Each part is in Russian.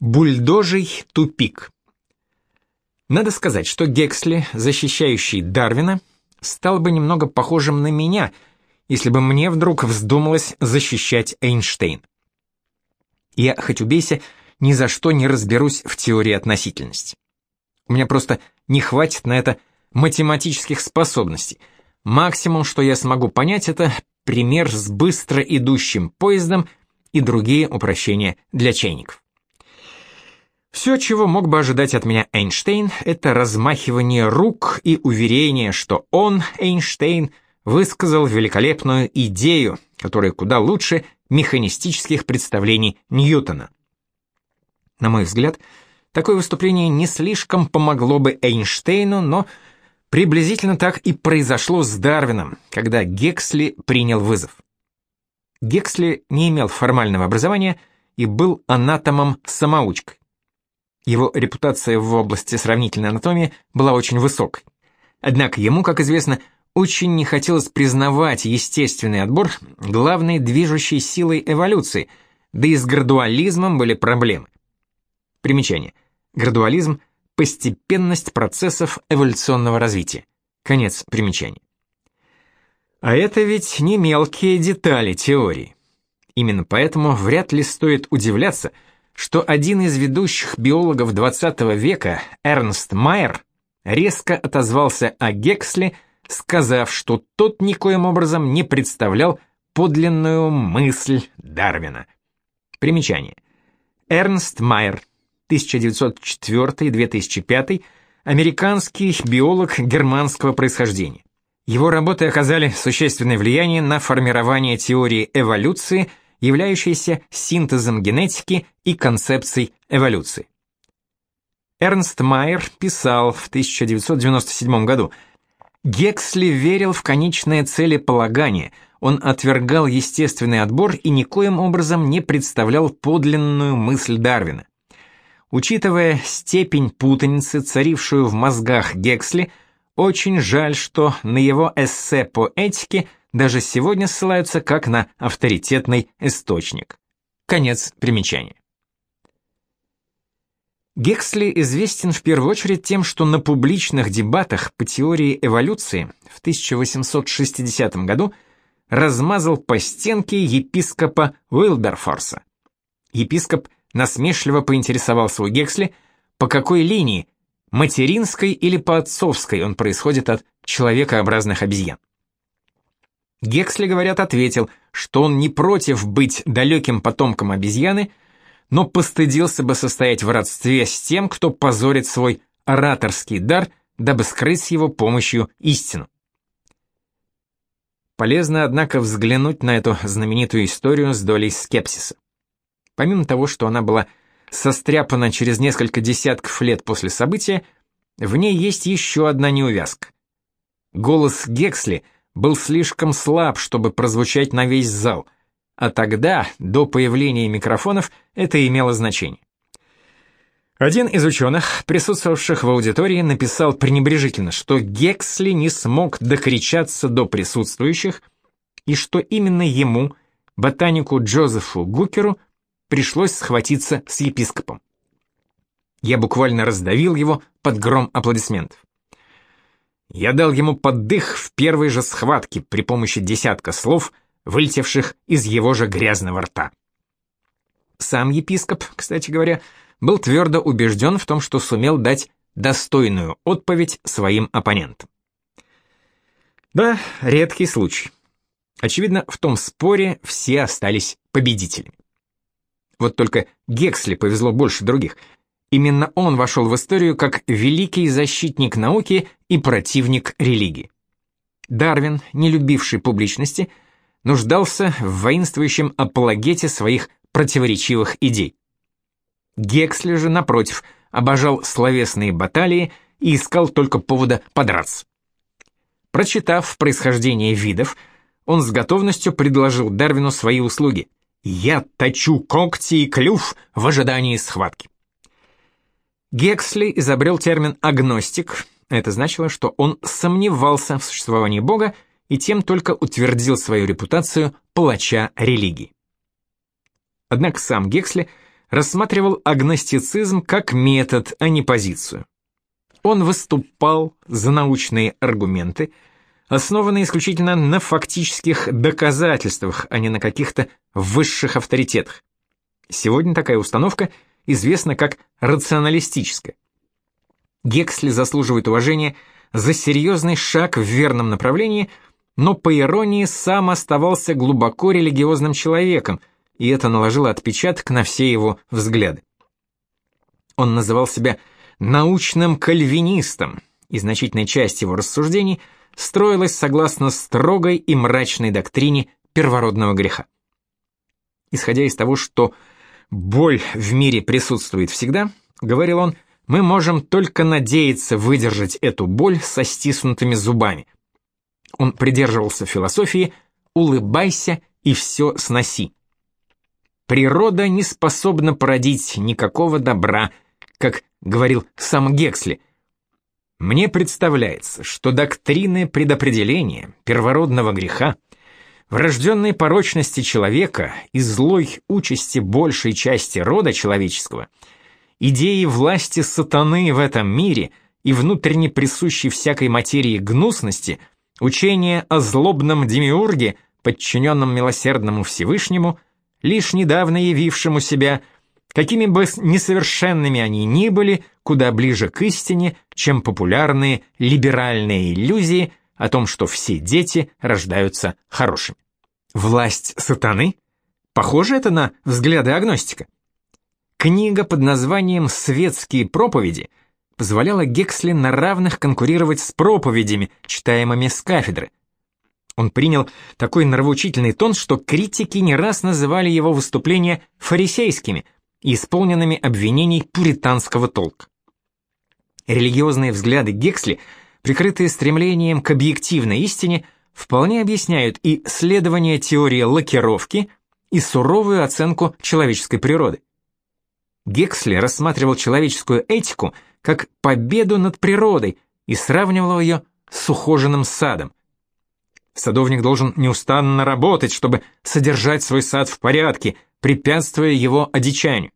Бульдожий тупик. Надо сказать, что Гексли, защищающий Дарвина, стал бы немного похожим на меня, если бы мне вдруг вздумалось защищать Эйнштейн. Я, хоть убейся, ни за что не разберусь в теории относительности. У меня просто не хватит на это математических способностей. Максимум, что я смогу понять, это пример с быстро идущим поездом и другие упрощения для чайников. Все, чего мог бы ожидать от меня Эйнштейн, это размахивание рук и уверение, что он, Эйнштейн, высказал великолепную идею, которая куда лучше механистических представлений Ньютона. На мой взгляд, такое выступление не слишком помогло бы Эйнштейну, но приблизительно так и произошло с Дарвином, когда Гексли принял вызов. Гексли не имел формального образования и был анатомом-самоучкой. Его репутация в области сравнительной анатомии была очень высокой. Однако ему, как известно, очень не хотелось признавать естественный отбор главной движущей силой эволюции, да и с градуализмом были проблемы. Примечание. Градуализм – постепенность процессов эволюционного развития. Конец примечания. А это ведь не мелкие детали теории. Именно поэтому вряд ли стоит удивляться – что один из ведущих биологов XX века, Эрнст Майер, резко отозвался о Гексли, сказав, что тот никоим образом не представлял подлинную мысль Дарвина. Примечание. Эрнст Майер, 1904-2005, американский биолог германского происхождения. Его работы оказали существенное влияние на формирование теории эволюции – являющийся синтезом генетики и концепций эволюции. Эрнст Майер писал в 1997 году, Гексли верил в конечное целеполагание, он отвергал естественный отбор и никоим образом не представлял подлинную мысль Дарвина. Учитывая степень путаницы, царившую в мозгах Гексли, очень жаль, что на его эссе по этике – даже сегодня ссылаются как на авторитетный источник. Конец примечания. Гексли известен в первую очередь тем, что на публичных дебатах по теории эволюции в 1860 году размазал по стенке епископа Уилберфорса. Епископ насмешливо поинтересовался у Гексли, по какой линии, материнской или по отцовской он происходит от человекообразных обезьян. Гексли, говорят, ответил, что он не против быть далеким потомком обезьяны, но постыдился бы состоять в родстве с тем, кто позорит свой ораторский дар, дабы скрыть с его помощью истину. Полезно, однако, взглянуть на эту знаменитую историю с долей скепсиса. Помимо того, что она была состряпана через несколько десятков лет после события, в ней есть еще одна неувязка. Голос Гексли – был слишком слаб, чтобы прозвучать на весь зал, а тогда, до появления микрофонов, это имело значение. Один из ученых, присутствовавших в аудитории, написал пренебрежительно, что Гексли не смог докричаться до присутствующих, и что именно ему, ботанику Джозефу Гукеру, пришлось схватиться с епископом. Я буквально раздавил его под гром аплодисментов. Я дал ему поддых в первой же схватке при помощи десятка слов, вылетевших из его же грязного рта. Сам епископ, кстати говоря, был твердо убежден в том, что сумел дать достойную отповедь своим оппонентам. Да, редкий случай. Очевидно, в том споре все остались победителями. Вот только Гексли повезло больше других — Именно он вошел в историю как великий защитник науки и противник религии. Дарвин, не любивший публичности, нуждался в воинствующем апологете своих противоречивых идей. Гексли же, напротив, обожал словесные баталии и искал только повода подраться. Прочитав происхождение видов, он с готовностью предложил Дарвину свои услуги. «Я точу когти и клюв в ожидании схватки». Гексли изобрел термин «агностик». Это значило, что он сомневался в существовании Бога и тем только утвердил свою репутацию палача религии. Однако сам Гексли рассматривал агностицизм как метод, а не позицию. Он выступал за научные аргументы, основанные исключительно на фактических доказательствах, а не на каких-то высших авторитетах. Сегодня такая установка известна как рационалистическая. Гексли заслуживает уважения за серьезный шаг в верном направлении, но по иронии сам оставался глубоко религиозным человеком, и это наложило отпечаток на все его взгляды. Он называл себя научным кальвинистом, и значительная часть его рассуждений строилась согласно строгой и мрачной доктрине первородного греха. Исходя из того, что боль в мире присутствует всегда, говорил он, мы можем только надеяться выдержать эту боль со стиснутыми зубами. Он придерживался философии «улыбайся и все сноси». Природа не способна породить никакого добра, как говорил сам Гексли. Мне представляется, что доктрины предопределения первородного греха, врожденной порочности человека и злой участи большей части рода человеческого – идеи власти сатаны в этом мире и внутренне присущей всякой материи гнусности, учение о злобном демиурге, подчиненном милосердному Всевышнему, лишь недавно явившему себя, какими бы несовершенными они ни были, куда ближе к истине, чем популярные либеральные иллюзии о том, что все дети рождаются хорошими. Власть сатаны? Похоже это на взгляды агностика. Книга под названием «Светские проповеди» позволяла Гексли на равных конкурировать с проповедями, читаемыми с кафедры. Он принял такой нравоучительный тон, что критики не раз называли его выступления фарисейскими и исполненными обвинений пуританского толка. Религиозные взгляды Гексли, прикрытые стремлением к объективной истине, вполне объясняют и следование теории лакировки, и суровую оценку человеческой природы. Гексли рассматривал человеческую этику как победу над природой и сравнивал ее с ухоженным садом. Садовник должен неустанно работать, чтобы содержать свой сад в порядке, препятствуя его одичанию.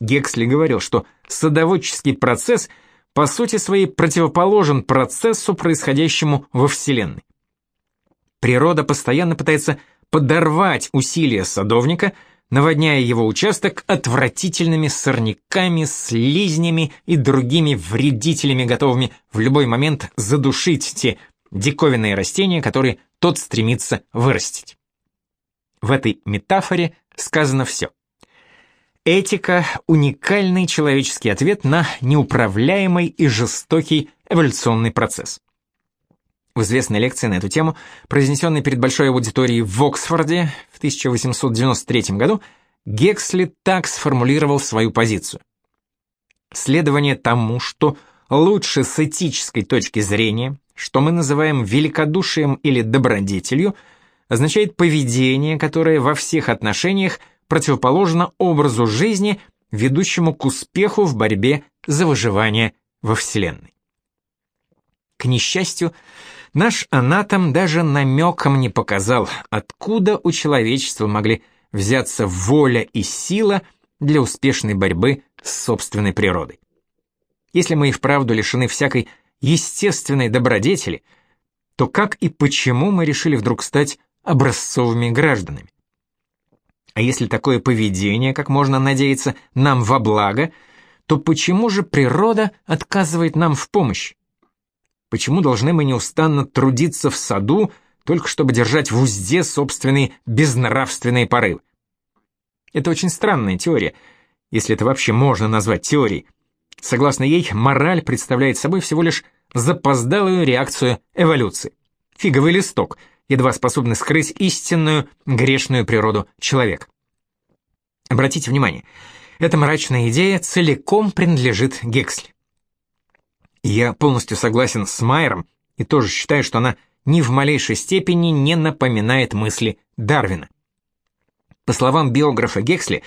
Гексли говорил, что садоводческий процесс по сути своей противоположен процессу, происходящему во Вселенной. Природа постоянно пытается подорвать усилия садовника – наводняя его участок отвратительными сорняками, слизнями и другими вредителями, готовыми в любой момент задушить те диковинные растения, которые тот стремится вырастить. В этой метафоре сказано все. Этика – уникальный человеческий ответ на неуправляемый и жестокий эволюционный процесс. В известной лекции на эту тему, произнесенной перед большой аудиторией в Оксфорде в 1893 году, Гексли так сформулировал свою позицию. Следование тому, что лучше с этической точки зрения, что мы называем великодушием или добродетелью, означает поведение, которое во всех отношениях противоположно образу жизни, ведущему к успеху в борьбе за выживание во Вселенной. К несчастью, Наш анатом даже намеком не показал, откуда у человечества могли взяться воля и сила для успешной борьбы с собственной природой. Если мы и вправду лишены всякой естественной добродетели, то как и почему мы решили вдруг стать образцовыми гражданами? А если такое поведение, как можно надеяться, нам во благо, то почему же природа отказывает нам в помощи? Почему должны мы неустанно трудиться в саду, только чтобы держать в узде собственные безнравственные порывы? Это очень странная теория, если это вообще можно назвать теорией. Согласно ей, мораль представляет собой всего лишь запоздалую реакцию эволюции. Фиговый листок, едва способный скрыть истинную грешную природу человека. Обратите внимание, эта мрачная идея целиком принадлежит Гексли. Я полностью согласен с Майером и тоже считаю, что она ни в малейшей степени не напоминает мысли Дарвина. По словам биографа Гексли,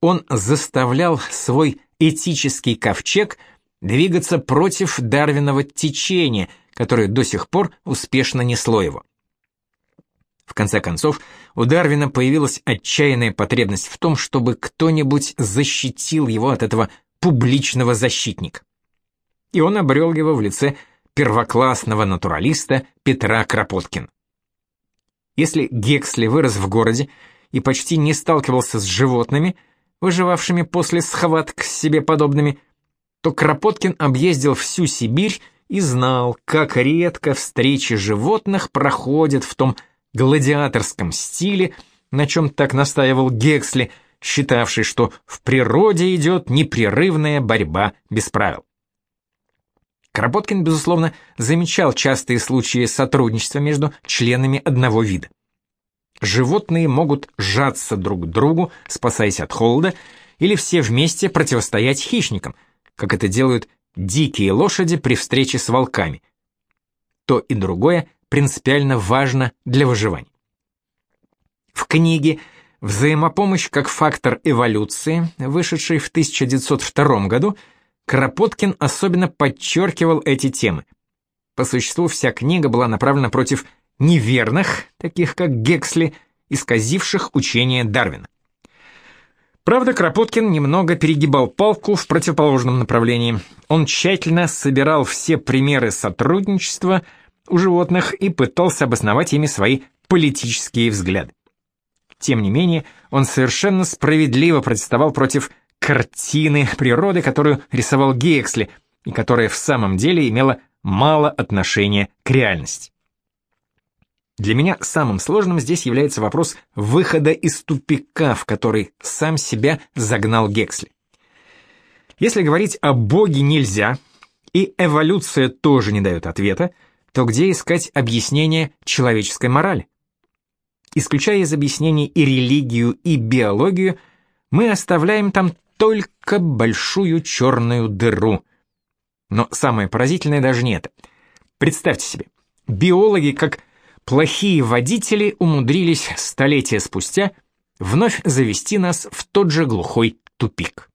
он заставлял свой этический ковчег двигаться против Дарвинова течения, которое до сих пор успешно несло его. В конце концов, у Дарвина появилась отчаянная потребность в том, чтобы кто-нибудь защитил его от этого публичного защитника. И он обрел его в лице первоклассного натуралиста Петра Кропоткина. Если Гексли вырос в городе и почти не сталкивался с животными, выживавшими после схваток с себе подобными, то Кропоткин объездил всю Сибирь и знал, как редко встречи животных проходят в том гладиаторском стиле, на чем так настаивал Гексли, считавший, что в природе идет непрерывная борьба без правил. Кропоткин, безусловно, замечал частые случаи сотрудничества между членами одного вида. Животные могут сжаться друг к другу, спасаясь от холода, или все вместе противостоять хищникам, как это делают дикие лошади при встрече с волками. То и другое принципиально важно для выживания. В книге «Взаимопомощь как фактор эволюции», вышедшей в 1902 году, Кропоткин особенно подчеркивал эти темы. По существу вся книга была направлена против неверных, таких как Гексли, исказивших учение Дарвина. Правда, Кропоткин немного перегибал палку в противоположном направлении. Он тщательно собирал все примеры сотрудничества у животных и пытался обосновать ими свои политические взгляды. Тем не менее, он совершенно справедливо протестовал против картины природы, которую рисовал Гексли, и которая в самом деле имела мало отношения к реальности. Для меня самым сложным здесь является вопрос выхода из тупика, в который сам себя загнал Гексли. Если говорить о Боге нельзя, и эволюция тоже не дает ответа, то где искать объяснение человеческой морали? Исключая из объяснений и религию, и биологию, мы оставляем там только большую черную дыру. Но самое поразительное даже не это. Представьте себе, биологи, как плохие водители умудрились столетия спустя вновь завести нас в тот же глухой тупик.